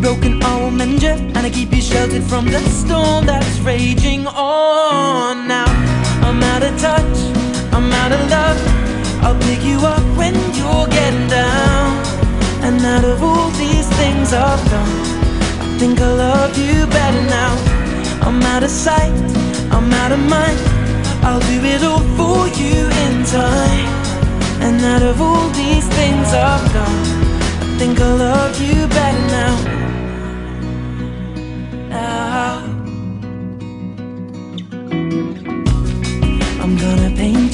If broken, will mend you And I keep you sheltered from the storm that's raging on. Now, I'm out of touch, I'm out of love. I'll pick you up when you're getting down. And out of all these things I've done I think I love you better now. I'm out of sight, I'm out of mind. I'll do it all for you in time. And out of all these things I've done I think I love you better now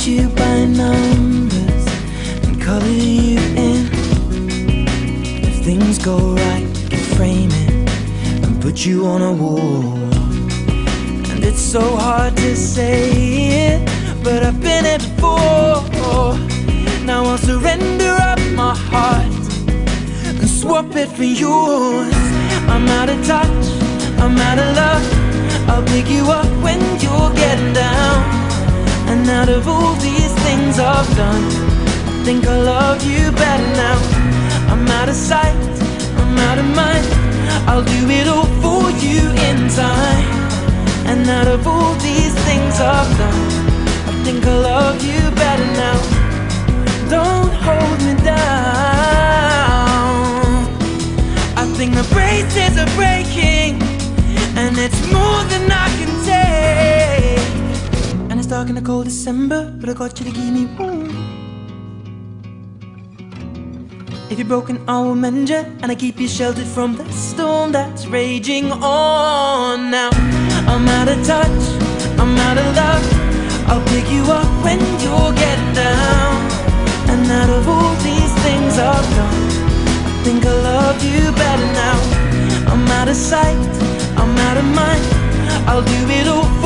you by numbers and color you in. If things go right, can frame it and put you on a wall. And it's so hard to say it, but I've been it before. Now I'll surrender up my heart and swap it for yours. I'm out of touch, I'm out of love. I'll pick you up when you're getting down. And out of all these things I've done. I think I love you better now. I'm out of sight, I'm out of mind. I'll do it all for you in time. And out of all these things I've done I think I love you better now. Don't hold me down. I think the braces are breaking And it's more than I can it's dark in a cold December, but I got you to keep me warm. If you're broken, I will mend you, and I keep you sheltered from the storm that's raging on. Now I'm out of touch, I'm out of love. I'll pick you up when you're getting down. And out of all these things I've done, I think I love you better now. I'm out of sight, I'm out of mind. I'll do it all